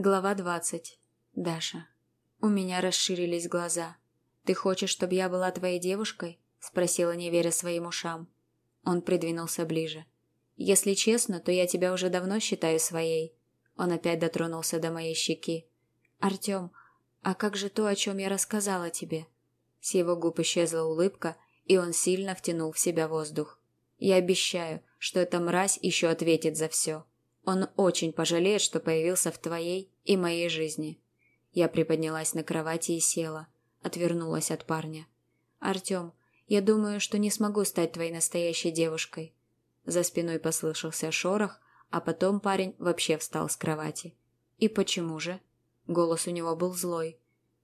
Глава двадцать. Даша. У меня расширились глаза. «Ты хочешь, чтобы я была твоей девушкой?» – спросила, не веря своим ушам. Он придвинулся ближе. «Если честно, то я тебя уже давно считаю своей». Он опять дотронулся до моей щеки. «Артем, а как же то, о чем я рассказала тебе?» С его губ исчезла улыбка, и он сильно втянул в себя воздух. «Я обещаю, что эта мразь еще ответит за все». Он очень пожалеет, что появился в твоей и моей жизни. Я приподнялась на кровати и села, отвернулась от парня. Артем, я думаю, что не смогу стать твоей настоящей девушкой. За спиной послышался шорох, а потом парень вообще встал с кровати. И почему же? Голос у него был злой.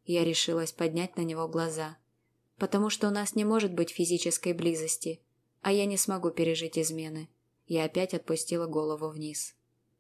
Я решилась поднять на него глаза. Потому что у нас не может быть физической близости, а я не смогу пережить измены. Я опять отпустила голову вниз.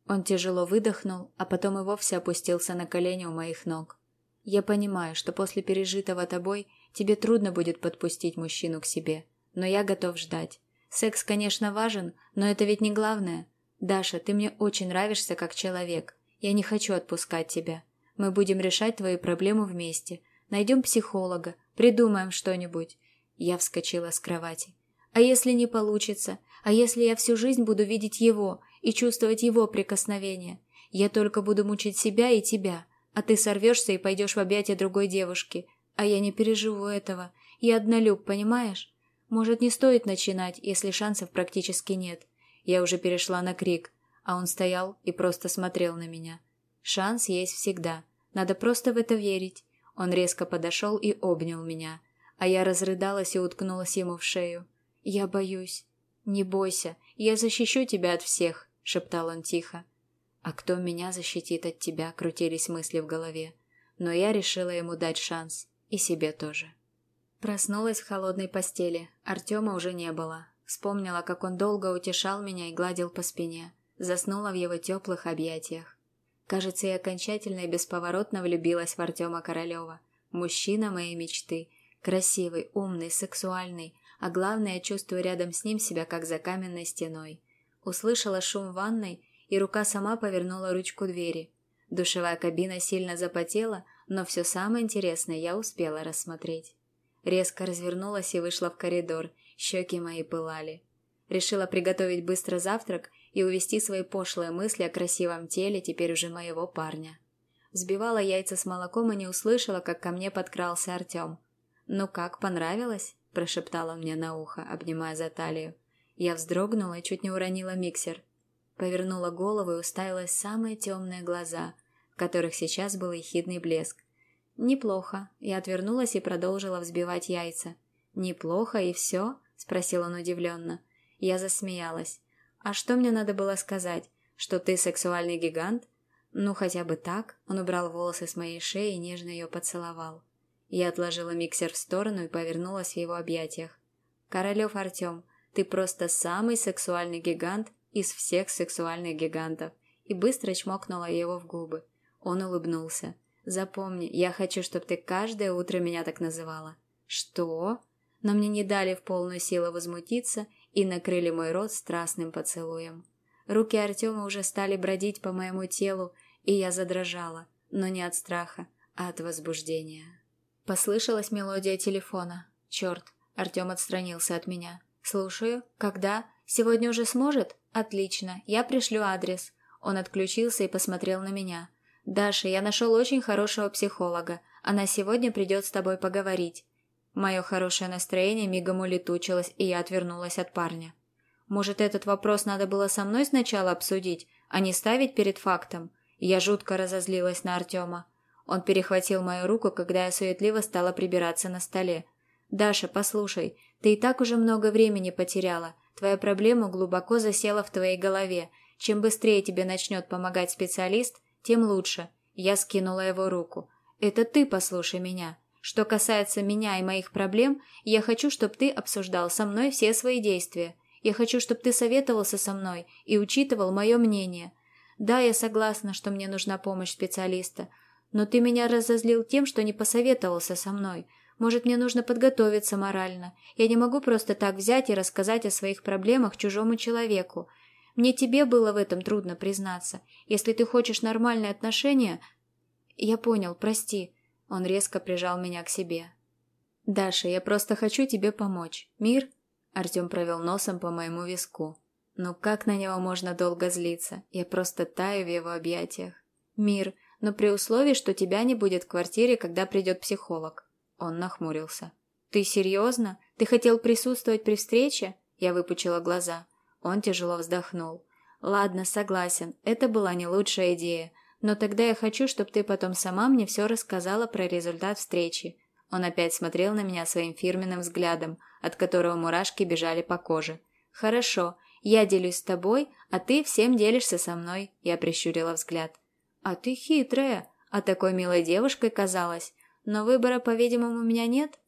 Он тяжело выдохнул, а потом и вовсе опустился на колени у моих ног. «Я понимаю, что после пережитого тобой тебе трудно будет подпустить мужчину к себе, но я готов ждать. Секс, конечно, важен, но это ведь не главное. Даша, ты мне очень нравишься как человек. Я не хочу отпускать тебя. Мы будем решать твои проблемы вместе. Найдем психолога, придумаем что-нибудь». Я вскочила с кровати. «А если не получится? А если я всю жизнь буду видеть его и чувствовать его прикосновение. Я только буду мучить себя и тебя, а ты сорвешься и пойдешь в объятия другой девушки. А я не переживу этого. Я однолюб, понимаешь? Может, не стоит начинать, если шансов практически нет. Я уже перешла на крик, а он стоял и просто смотрел на меня. Шанс есть всегда. Надо просто в это верить. Он резко подошел и обнял меня, а я разрыдалась и уткнулась ему в шею. Я боюсь. Не бойся, я защищу тебя от всех шептал он тихо. «А кто меня защитит от тебя?» – крутились мысли в голове. Но я решила ему дать шанс. И себе тоже. Проснулась в холодной постели. Артема уже не было. Вспомнила, как он долго утешал меня и гладил по спине. Заснула в его теплых объятиях. Кажется, я окончательно и бесповоротно влюбилась в Артема Королева. Мужчина моей мечты. Красивый, умный, сексуальный. А главное, я чувствую рядом с ним себя как за каменной стеной. Услышала шум ванной, и рука сама повернула ручку двери. Душевая кабина сильно запотела, но все самое интересное я успела рассмотреть. Резко развернулась и вышла в коридор, щеки мои пылали. Решила приготовить быстро завтрак и увести свои пошлые мысли о красивом теле теперь уже моего парня. Взбивала яйца с молоком и не услышала, как ко мне подкрался Артем. «Ну как, понравилось?» – прошептал он мне на ухо, обнимая за талию. Я вздрогнула и чуть не уронила миксер. Повернула голову и уставилась самые темные глаза, в которых сейчас был ехидный блеск. «Неплохо». Я отвернулась и продолжила взбивать яйца. «Неплохо и все?» – спросил он удивленно. Я засмеялась. «А что мне надо было сказать? Что ты сексуальный гигант?» «Ну, хотя бы так». Он убрал волосы с моей шеи и нежно ее поцеловал. Я отложила миксер в сторону и повернулась в его объятиях. «Королев Артем, ты просто самый сексуальный гигант из всех сексуальных гигантов. И быстро чмокнула его в губы. Он улыбнулся. Запомни, я хочу, чтобы ты каждое утро меня так называла. Что? Но мне не дали в полную силу возмутиться и накрыли мой рот страстным поцелуем. Руки Артема уже стали бродить по моему телу, и я задрожала, но не от страха, а от возбуждения. Послышалась мелодия телефона. Черт, Артем отстранился от меня. «Слушаю. Когда? Сегодня уже сможет? Отлично. Я пришлю адрес». Он отключился и посмотрел на меня. «Даша, я нашел очень хорошего психолога. Она сегодня придет с тобой поговорить». Мое хорошее настроение мигом улетучилось, и я отвернулась от парня. «Может, этот вопрос надо было со мной сначала обсудить, а не ставить перед фактом?» Я жутко разозлилась на Артема. Он перехватил мою руку, когда я суетливо стала прибираться на столе. «Даша, послушай, ты и так уже много времени потеряла. Твоя проблема глубоко засела в твоей голове. Чем быстрее тебе начнет помогать специалист, тем лучше. Я скинула его руку. Это ты послушай меня. Что касается меня и моих проблем, я хочу, чтобы ты обсуждал со мной все свои действия. Я хочу, чтобы ты советовался со мной и учитывал мое мнение. Да, я согласна, что мне нужна помощь специалиста, но ты меня разозлил тем, что не посоветовался со мной – может, мне нужно подготовиться морально. Я не могу просто так взять и рассказать о своих проблемах чужому человеку. Мне тебе было в этом трудно признаться. Если ты хочешь нормальные отношения... Я понял, прости. Он резко прижал меня к себе. «Даша, я просто хочу тебе помочь. Мир?» Артем провел носом по моему виску. «Ну как на него можно долго злиться? Я просто таю в его объятиях. Мир, но при условии, что тебя не будет в квартире, когда придет психолог». Он нахмурился. «Ты серьезно? Ты хотел присутствовать при встрече?» Я выпучила глаза. Он тяжело вздохнул. «Ладно, согласен, это была не лучшая идея, но тогда я хочу, чтобы ты потом сама мне все рассказала про результат встречи». Он опять смотрел на меня своим фирменным взглядом, от которого мурашки бежали по коже. «Хорошо, я делюсь с тобой, а ты всем делишься со мной», – я прищурила взгляд. «А ты хитрая, а такой милой девушкой казалась. Но выбора, по-видимому, у меня нет?»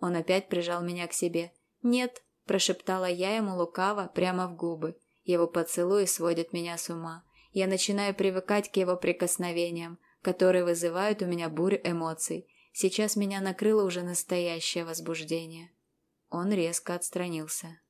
Он опять прижал меня к себе. «Нет, Прошептала я ему лукаво, прямо в губы. Его поцелуи сводят меня с ума. Я начинаю привыкать к его прикосновениям, которые вызывают у меня бурю эмоций. Сейчас меня накрыло уже настоящее возбуждение. Он резко отстранился.